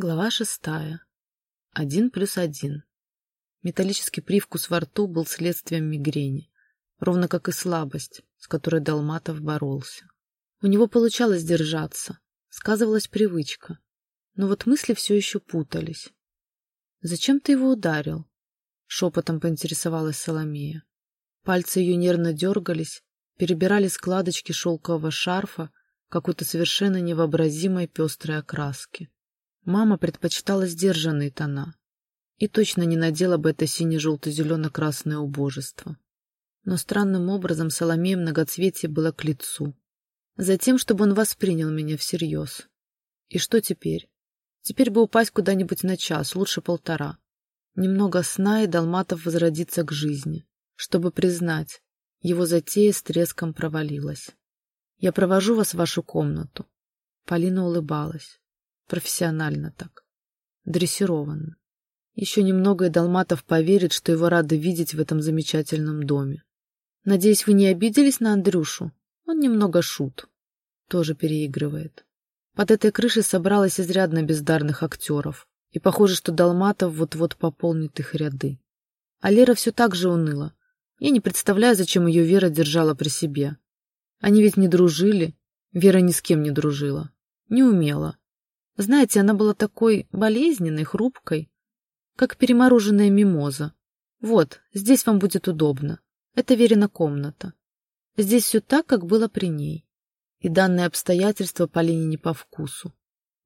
Глава шестая. Один плюс один. Металлический привкус во рту был следствием мигрени, ровно как и слабость, с которой Долматов боролся. У него получалось держаться, сказывалась привычка, но вот мысли все еще путались. «Зачем ты его ударил?» — шепотом поинтересовалась Соломея. Пальцы ее нервно дергались, перебирали складочки шелкового шарфа какой-то совершенно невообразимой пестрой окраски. Мама предпочитала сдержанные тона и точно не надела бы это сине-желто-зелено-красное убожество. Но странным образом Соломея многоцветие было к лицу. Затем, чтобы он воспринял меня всерьез. И что теперь? Теперь бы упасть куда-нибудь на час, лучше полтора. Немного сна, и Долматов возродится к жизни, чтобы признать, его затея с треском провалилась. «Я провожу вас в вашу комнату». Полина улыбалась. Профессионально так. Дрессированно. Еще немного и Долматов поверит, что его рады видеть в этом замечательном доме. Надеюсь, вы не обиделись на Андрюшу? Он немного шут. Тоже переигрывает. Под этой крышей собралось изрядно бездарных актеров. И похоже, что Долматов вот-вот пополнит их ряды. А Лера все так же уныла. Я не представляю, зачем ее Вера держала при себе. Они ведь не дружили. Вера ни с кем не дружила. Не умела. Знаете, она была такой болезненной, хрупкой, как перемороженная мимоза. Вот, здесь вам будет удобно. Это Верина комната. Здесь все так, как было при ней. И данное обстоятельство Полине не по вкусу.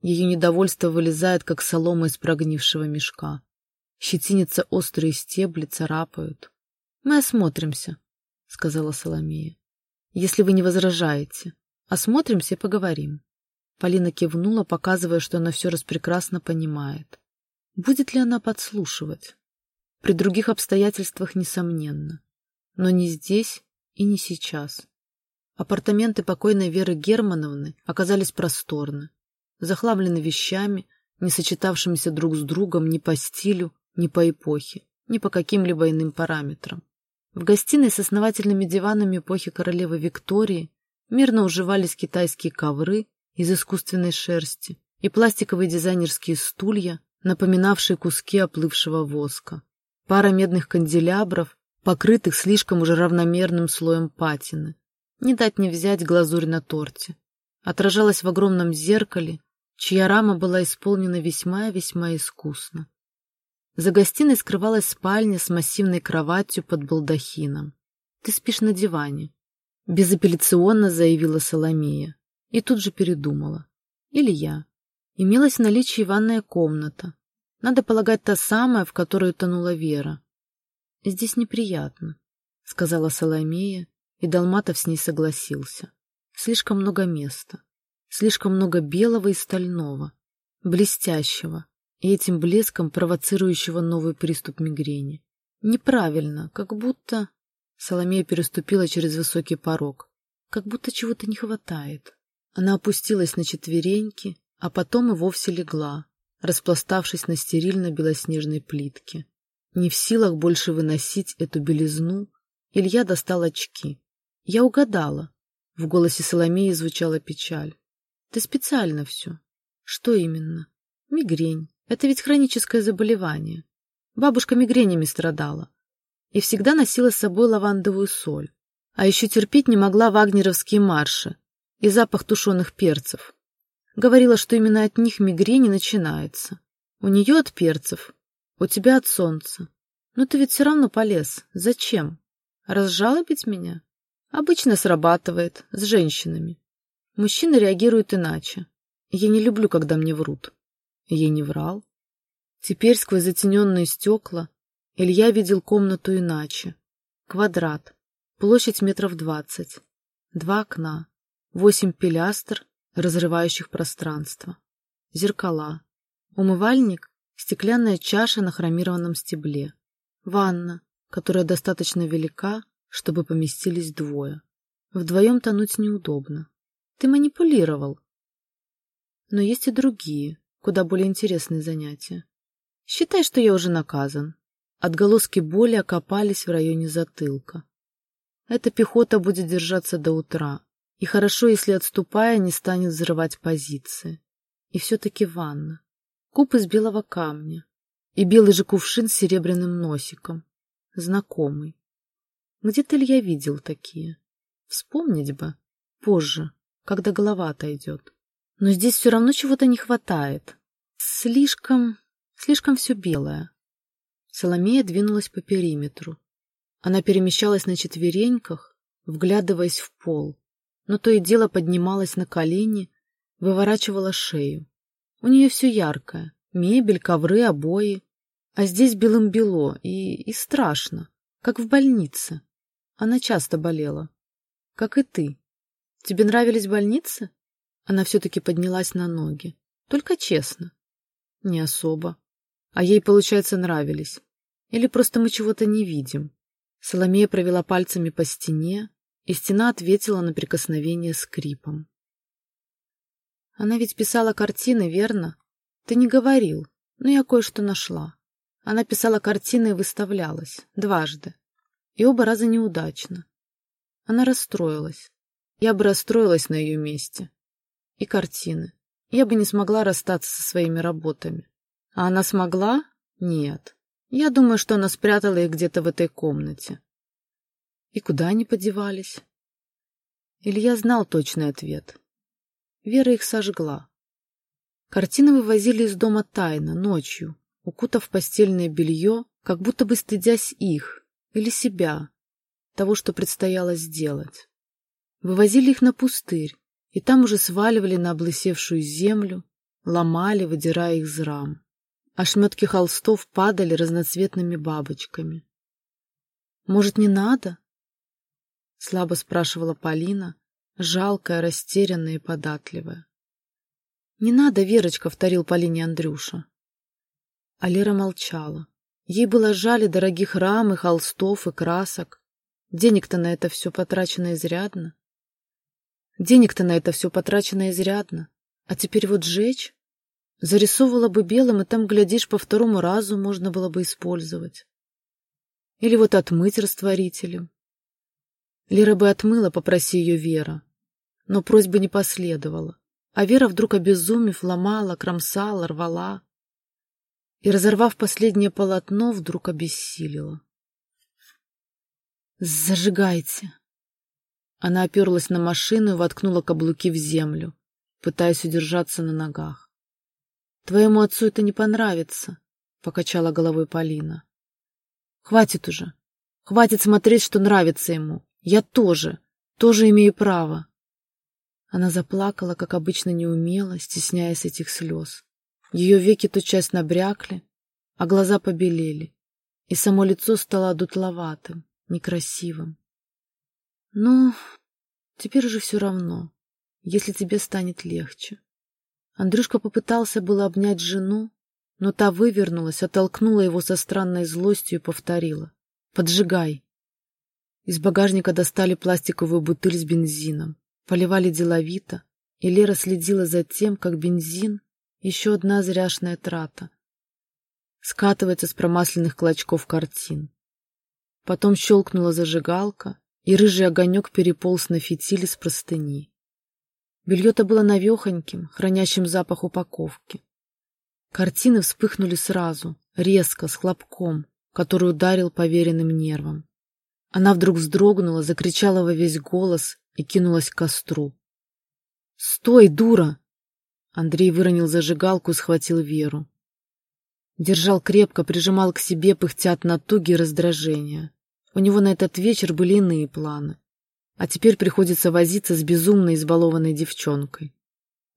Ее недовольство вылезает, как солома из прогнившего мешка. Щетинятся острые стебли, царапают. «Мы осмотримся», — сказала Соломея. «Если вы не возражаете. Осмотримся и поговорим». Полина кивнула, показывая, что она все распрекрасно понимает. Будет ли она подслушивать? При других обстоятельствах, несомненно. Но не здесь и не сейчас. Апартаменты покойной Веры Германовны оказались просторны, захламлены вещами, не сочетавшимися друг с другом ни по стилю, ни по эпохе, ни по каким-либо иным параметрам. В гостиной с основательными диванами эпохи королевы Виктории мирно уживались китайские ковры из искусственной шерсти и пластиковые дизайнерские стулья, напоминавшие куски оплывшего воска. Пара медных канделябров, покрытых слишком уже равномерным слоем патины. Не дать не взять глазурь на торте. Отражалась в огромном зеркале, чья рама была исполнена весьма-весьма искусно. За гостиной скрывалась спальня с массивной кроватью под балдахином. «Ты спишь на диване», — безапелляционно заявила Соломея. И тут же передумала. Или я. Имелась в наличии ванная комната. Надо полагать, та самая, в которую тонула Вера. «Здесь неприятно», — сказала Соломея, и Долматов с ней согласился. «Слишком много места, слишком много белого и стального, блестящего, и этим блеском провоцирующего новый приступ мигрени. Неправильно, как будто...» Соломея переступила через высокий порог. «Как будто чего-то не хватает». Она опустилась на четвереньки, а потом и вовсе легла, распластавшись на стерильно-белоснежной плитке. Не в силах больше выносить эту белизну, Илья достал очки. «Я угадала». В голосе Соломеи звучала печаль. «Ты специально все». «Что именно?» «Мигрень. Это ведь хроническое заболевание. Бабушка мигренями страдала. И всегда носила с собой лавандовую соль. А еще терпеть не могла вагнеровские марши, и запах тушеных перцев. Говорила, что именно от них мигрень начинается. У нее от перцев, у тебя от солнца. Но ты ведь все равно полез. Зачем? Разжалобить меня? Обычно срабатывает, с женщинами. Мужчины реагируют иначе. Я не люблю, когда мне врут. Я не врал. Теперь сквозь затененные стекла Илья видел комнату иначе. Квадрат, площадь метров двадцать, два окна, Восемь пилястр, разрывающих пространство. Зеркала. Умывальник — стеклянная чаша на хромированном стебле. Ванна, которая достаточно велика, чтобы поместились двое. Вдвоем тонуть неудобно. Ты манипулировал. Но есть и другие, куда более интересные занятия. Считай, что я уже наказан. Отголоски боли окопались в районе затылка. Эта пехота будет держаться до утра, и хорошо, если, отступая, не станет взрывать позиции. И все-таки ванна. Куб из белого камня и белый же кувшин с серебряным носиком. Знакомый. Где-то ли я видел такие? Вспомнить бы. Позже, когда голова отойдет. Но здесь все равно чего-то не хватает. Слишком... слишком все белое. Соломея двинулась по периметру. Она перемещалась на четвереньках, вглядываясь в пол, но то и дело поднималась на колени, выворачивала шею. У нее все яркое — мебель, ковры, обои. А здесь белым-бело и, и страшно, как в больнице. Она часто болела. Как и ты. Тебе нравились больницы? Она все-таки поднялась на ноги. Только честно. Не особо. А ей, получается, нравились. Или просто мы чего-то не видим. Соломея провела пальцами по стене, и стена ответила на прикосновение скрипом. Она ведь писала картины, верно? Ты не говорил, но я кое-что нашла. Она писала картины и выставлялась. Дважды. И оба раза неудачно. Она расстроилась. Я бы расстроилась на ее месте. И картины. Я бы не смогла расстаться со своими работами. А она смогла? Нет. Я думаю, что она спрятала их где-то в этой комнате. И куда они подевались? Илья знал точный ответ. Вера их сожгла. Картины вывозили из дома тайно, ночью, укутав постельное белье, как будто бы стыдясь их или себя, того, что предстояло сделать. Вывозили их на пустырь, и там уже сваливали на облысевшую землю, ломали, выдирая их из рам. Ошметки холстов падали разноцветными бабочками. «Может, не надо?» — слабо спрашивала Полина, жалкая, растерянная и податливая. «Не надо, Верочка», — повторил Полине Андрюша. А Лера молчала. Ей было жаль дорогих рам, и холстов, и красок. Денег-то на это все потрачено изрядно. Денег-то на это все потрачено изрядно. А теперь вот сжечь? Зарисовывала бы белым, и там, глядишь, по второму разу можно было бы использовать. Или вот отмыть растворителем. Лера бы отмыла, попроси ее Вера. Но просьбы не последовало. А Вера, вдруг обезумев, ломала, кромсала, рвала. И, разорвав последнее полотно, вдруг обессилила. «Зажигайте!» Она оперлась на машину и воткнула каблуки в землю, пытаясь удержаться на ногах. «Твоему отцу это не понравится», — покачала головой Полина. «Хватит уже. Хватит смотреть, что нравится ему. Я тоже, тоже имею право. Она заплакала, как обычно неумело, стесняясь этих слез. Ее веки тотчас набрякли, а глаза побелели, и само лицо стало дутловатым, некрасивым. Ну, теперь уже все равно, если тебе станет легче. Андрюшка попытался было обнять жену, но та вывернулась, оттолкнула его со странной злостью и повторила. «Поджигай!» Из багажника достали пластиковую бутыль с бензином, поливали деловито, и Лера следила за тем, как бензин, еще одна зряшная трата, скатывается с промасленных клочков картин. Потом щелкнула зажигалка, и рыжий огонек переполз на фитиль с простыни. Белье-то было навехоньким, хранящим запах упаковки. Картины вспыхнули сразу, резко, с хлопком, который ударил поверенным нервам. Она вдруг вздрогнула, закричала во весь голос и кинулась к костру. «Стой, дура!» Андрей выронил зажигалку и схватил Веру. Держал крепко, прижимал к себе, пыхтя от натуги и раздражения. У него на этот вечер были иные планы. А теперь приходится возиться с безумно избалованной девчонкой.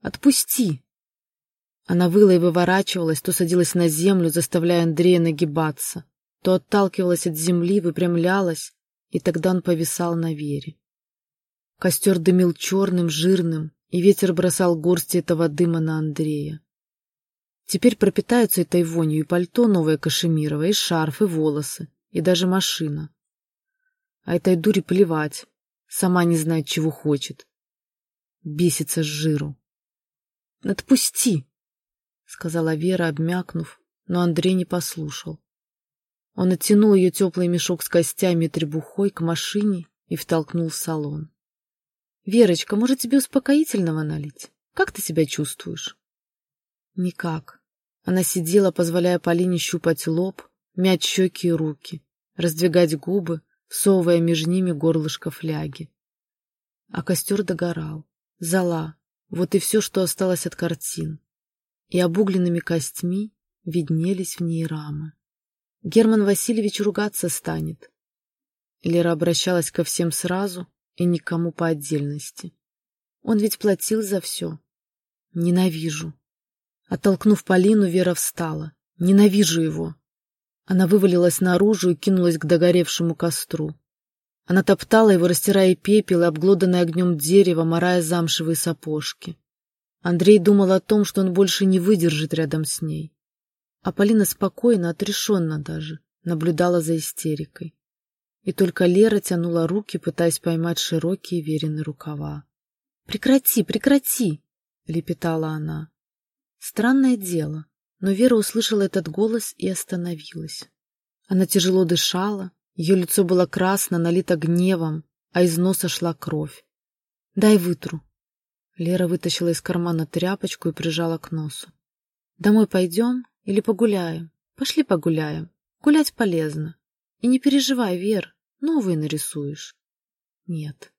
«Отпусти!» Она выла и выворачивалась, то садилась на землю, заставляя Андрея нагибаться, то отталкивалась от земли, выпрямлялась, и тогда он повисал на Вере. Костер дымил черным, жирным, и ветер бросал горсти этого дыма на Андрея. Теперь пропитаются этой вонью и пальто новое кашемировое, и шарф, и волосы, и даже машина. А этой дуре плевать, сама не знает, чего хочет. Бесится с жиру. «Отпусти!» — сказала Вера, обмякнув, но Андрей не послушал. Он оттянул ее теплый мешок с костями и требухой к машине и втолкнул в салон. — Верочка, может, тебе успокоительного налить? Как ты себя чувствуешь? — Никак. Она сидела, позволяя Полине щупать лоб, мять щеки и руки, раздвигать губы, всовывая между ними горлышко фляги. А костер догорал. Зола. Вот и все, что осталось от картин. И обугленными костьми виднелись в ней рамы. Герман Васильевич ругаться станет. Лера обращалась ко всем сразу и никому по отдельности. Он ведь платил за все. Ненавижу. Оттолкнув Полину, Вера встала. Ненавижу его. Она вывалилась наружу и кинулась к догоревшему костру. Она топтала его, растирая пепел и обглоданное огнем дерево, морая замшевые сапожки. Андрей думал о том, что он больше не выдержит рядом с ней. А Полина спокойно, отрешенно даже, наблюдала за истерикой. И только Лера тянула руки, пытаясь поймать широкие верены рукава. «Прекрати, прекрати!» — лепетала она. Странное дело, но Вера услышала этот голос и остановилась. Она тяжело дышала, ее лицо было красно, налито гневом, а из носа шла кровь. «Дай вытру». Лера вытащила из кармана тряпочку и прижала к носу. «Домой пойдем или погуляем? Пошли погуляем. Гулять полезно. И не переживай, Вер, новые нарисуешь». «Нет».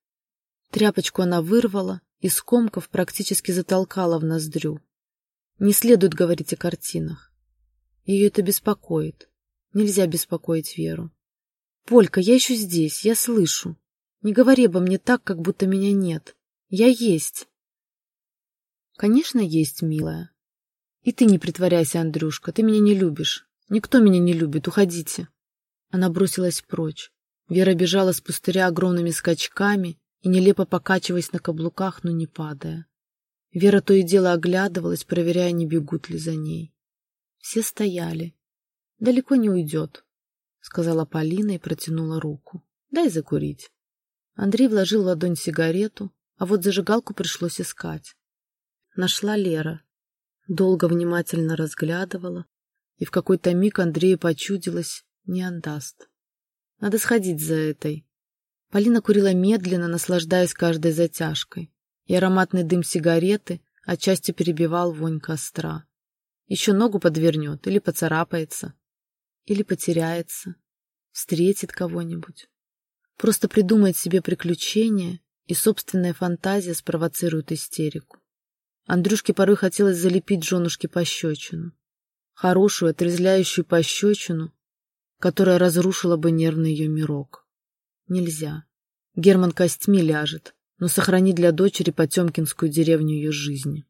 Тряпочку она вырвала и, скомков, практически затолкала в ноздрю. Не следует говорить о картинах. Ее это беспокоит. Нельзя беспокоить Веру. «Полька, я еще здесь, я слышу. Не говори обо мне так, как будто меня нет. Я есть». «Конечно, есть, милая. И ты не притворяйся, Андрюшка, ты меня не любишь. Никто меня не любит, уходите». Она бросилась прочь. Вера бежала с пустыря огромными скачками и нелепо покачиваясь на каблуках, но не падая. Вера то и дело оглядывалась, проверяя, не бегут ли за ней. Все стояли. Далеко не уйдет сказала Полина и протянула руку. Дай закурить. Андрей вложил в ладонь сигарету, а вот зажигалку пришлось искать. Нашла Лера. Долго внимательно разглядывала, и в какой-то миг Андрею почудилось, не отдаст. Надо сходить за этой. Полина курила медленно, наслаждаясь каждой затяжкой, и ароматный дым сигареты отчасти перебивал вонь костра. Еще ногу подвернет или поцарапается. Или потеряется, встретит кого-нибудь. Просто придумает себе приключения, и собственная фантазия спровоцирует истерику. Андрюшке порой хотелось залепить женушке пощечину. Хорошую, отрезвляющую пощечину, которая разрушила бы нервный ее мирок. Нельзя. Герман костьми ляжет, но сохрани для дочери Потемкинскую деревню ее жизни.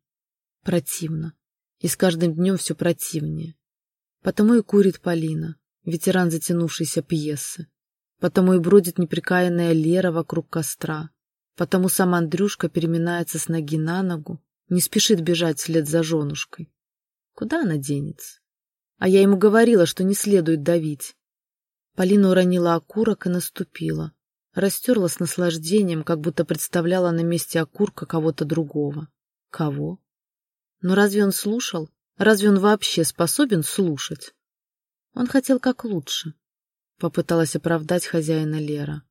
Противно. И с каждым днем все противнее. Потому и курит Полина, ветеран затянувшейся пьесы. Потому и бродит неприкаянная Лера вокруг костра. Потому сам Андрюшка переминается с ноги на ногу, не спешит бежать вслед за женушкой. Куда она денется? А я ему говорила, что не следует давить. Полина уронила окурок и наступила. Растерла с наслаждением, как будто представляла на месте окурка кого-то другого. Кого? Но разве он слушал? Разве он вообще способен слушать? Он хотел как лучше. Попыталась оправдать хозяина Лера.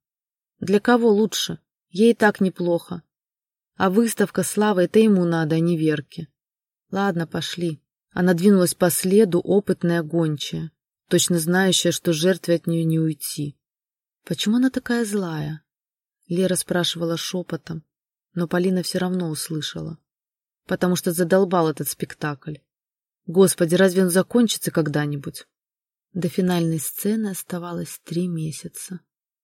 Для кого лучше? Ей так неплохо. А выставка славы — это ему надо, а не Верке. Ладно, пошли. Она двинулась по следу, опытная гончая, точно знающая, что жертве от нее не уйти. Почему она такая злая? Лера спрашивала шепотом, но Полина все равно услышала. Потому что задолбал этот спектакль. Господи, разве он закончится когда-нибудь? До финальной сцены оставалось три месяца.